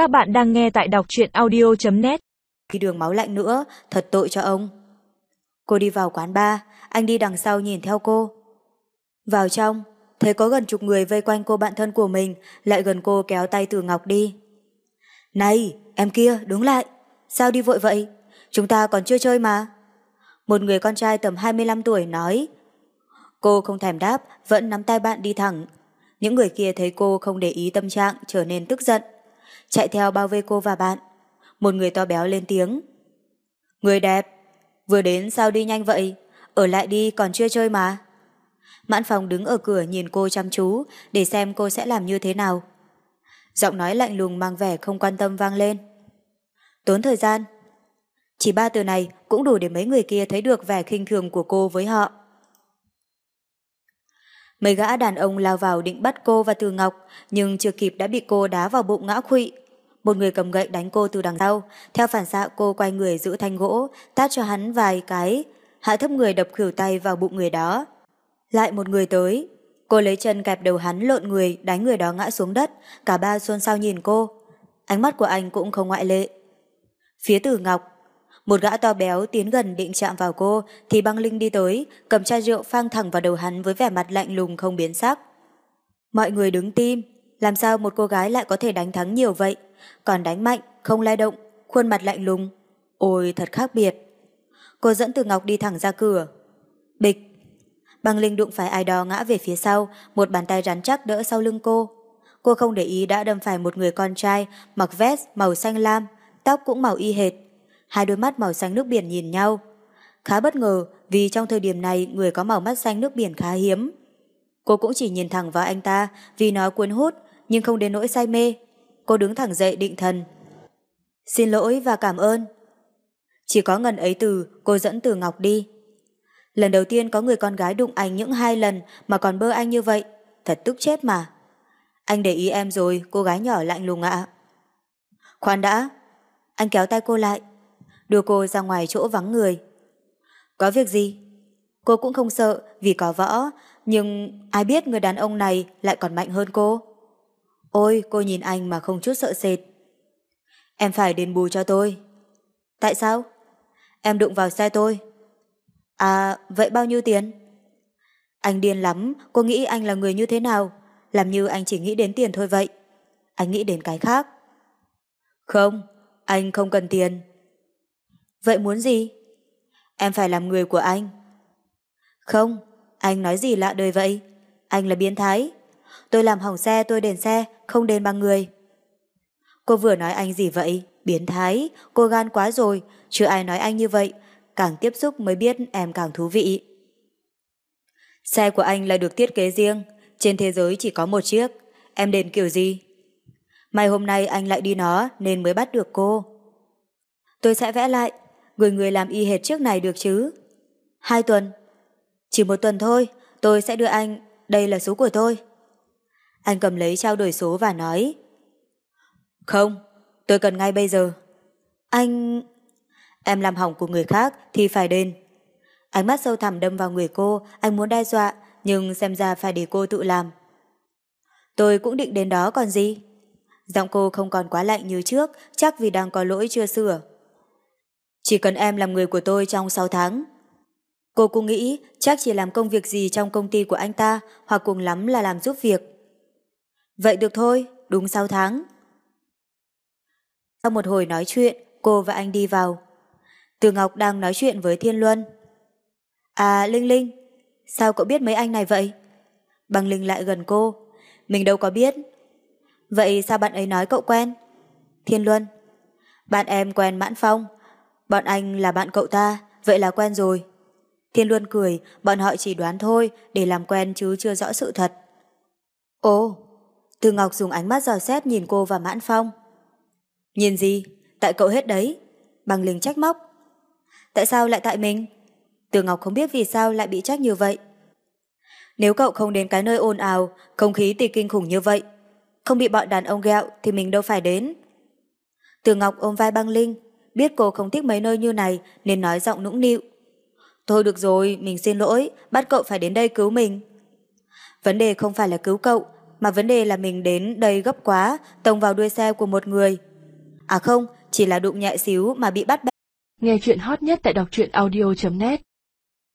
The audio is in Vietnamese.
Các bạn đang nghe tại đọc truyện audio.net khi đường máu lạnh nữa, thật tội cho ông. Cô đi vào quán bar, anh đi đằng sau nhìn theo cô. Vào trong, thấy có gần chục người vây quanh cô bạn thân của mình, lại gần cô kéo tay từ Ngọc đi. Này, em kia, đứng lại. Sao đi vội vậy? Chúng ta còn chưa chơi mà. Một người con trai tầm 25 tuổi nói. Cô không thèm đáp, vẫn nắm tay bạn đi thẳng. Những người kia thấy cô không để ý tâm trạng, trở nên tức giận. Chạy theo bao vây cô và bạn. Một người to béo lên tiếng. Người đẹp, vừa đến sao đi nhanh vậy? Ở lại đi còn chưa chơi mà. Mãn phòng đứng ở cửa nhìn cô chăm chú để xem cô sẽ làm như thế nào. Giọng nói lạnh lùng mang vẻ không quan tâm vang lên. Tốn thời gian. Chỉ ba từ này cũng đủ để mấy người kia thấy được vẻ khinh thường của cô với họ. Mấy gã đàn ông lao vào định bắt cô và Từ Ngọc, nhưng chưa kịp đã bị cô đá vào bụng ngã quỵ. Một người cầm gậy đánh cô từ đằng sau, theo phản xạ cô quay người giữ thanh gỗ, tát cho hắn vài cái, hạ thấp người đập khỉu tay vào bụng người đó. Lại một người tới, cô lấy chân kẹp đầu hắn lộn người, đánh người đó ngã xuống đất, cả ba xôn xao nhìn cô. Ánh mắt của anh cũng không ngoại lệ. Phía Từ Ngọc, một gã to béo tiến gần định chạm vào cô thì băng linh đi tới, cầm chai rượu phang thẳng vào đầu hắn với vẻ mặt lạnh lùng không biến sắc. Mọi người đứng tim, làm sao một cô gái lại có thể đánh thắng nhiều vậy? Còn đánh mạnh, không lai động, khuôn mặt lạnh lùng. Ôi thật khác biệt. Cô dẫn Từ Ngọc đi thẳng ra cửa. Bịch. Băng Linh đụng phải ai đó ngã về phía sau, một bàn tay rắn chắc đỡ sau lưng cô. Cô không để ý đã đâm phải một người con trai mặc vest màu xanh lam, tóc cũng màu y hệt. Hai đôi mắt màu xanh nước biển nhìn nhau. Khá bất ngờ vì trong thời điểm này người có màu mắt xanh nước biển khá hiếm. Cô cũng chỉ nhìn thẳng vào anh ta vì nó cuốn hút nhưng không đến nỗi say mê. Cô đứng thẳng dậy định thần. Xin lỗi và cảm ơn. Chỉ có ngần ấy từ cô dẫn từ Ngọc đi. Lần đầu tiên có người con gái đụng anh những hai lần mà còn bơ anh như vậy. Thật tức chết mà. Anh để ý em rồi, cô gái nhỏ lạnh lùng ạ. Khoan đã. Anh kéo tay cô lại. Đưa cô ra ngoài chỗ vắng người. Có việc gì? Cô cũng không sợ vì có võ, nhưng ai biết người đàn ông này lại còn mạnh hơn cô. Ôi, cô nhìn anh mà không chút sợ sệt. Em phải đền bù cho tôi. Tại sao? Em đụng vào xe tôi. À, vậy bao nhiêu tiền? Anh điên lắm, cô nghĩ anh là người như thế nào? Làm như anh chỉ nghĩ đến tiền thôi vậy. Anh nghĩ đến cái khác. Không, anh không cần tiền. Vậy muốn gì? Em phải làm người của anh. Không, anh nói gì lạ đời vậy? Anh là biến thái. Tôi làm hỏng xe tôi đền xe, không đền bằng người. Cô vừa nói anh gì vậy? Biến thái, cô gan quá rồi, chưa ai nói anh như vậy. Càng tiếp xúc mới biết em càng thú vị. Xe của anh là được thiết kế riêng, trên thế giới chỉ có một chiếc. Em đền kiểu gì? May hôm nay anh lại đi nó nên mới bắt được cô. Tôi sẽ vẽ lại, người người làm y hệt trước này được chứ? Hai tuần. Chỉ một tuần thôi, tôi sẽ đưa anh, đây là số của tôi. Anh cầm lấy trao đổi số và nói Không, tôi cần ngay bây giờ. Anh... Em làm hỏng của người khác thì phải đền. Ánh mắt sâu thẳm đâm vào người cô, anh muốn đe dọa, nhưng xem ra phải để cô tự làm. Tôi cũng định đến đó còn gì. Giọng cô không còn quá lạnh như trước, chắc vì đang có lỗi chưa sửa. Chỉ cần em làm người của tôi trong 6 tháng. Cô cũng nghĩ chắc chỉ làm công việc gì trong công ty của anh ta hoặc cùng lắm là làm giúp việc. Vậy được thôi, đúng 6 tháng. Sau một hồi nói chuyện, cô và anh đi vào. Từ Ngọc đang nói chuyện với Thiên Luân. À, Linh Linh, sao cậu biết mấy anh này vậy? Bằng Linh lại gần cô. Mình đâu có biết. Vậy sao bạn ấy nói cậu quen? Thiên Luân. Bạn em quen Mãn Phong. Bọn anh là bạn cậu ta, vậy là quen rồi. Thiên Luân cười, bọn họ chỉ đoán thôi, để làm quen chứ chưa rõ sự thật. Ồ, Từ Ngọc dùng ánh mắt dò xét nhìn cô và Mãn Phong. Nhìn gì? Tại cậu hết đấy. Bằng Linh trách móc. Tại sao lại tại mình? Từ Ngọc không biết vì sao lại bị trách như vậy. Nếu cậu không đến cái nơi ồn ào, không khí thì kinh khủng như vậy, không bị bọn đàn ông ghẹo thì mình đâu phải đến. Từ Ngọc ôm vai băng Linh, biết cô không thích mấy nơi như này nên nói giọng nũng nịu. Thôi được rồi, mình xin lỗi, bắt cậu phải đến đây cứu mình. Vấn đề không phải là cứu cậu, mà vấn đề là mình đến đây gấp quá, tông vào đuôi xe của một người. À không, chỉ là đụng nhẹ xíu mà bị bắt bẻ. Nghe chuyện hot nhất tại đọc truyện audio.net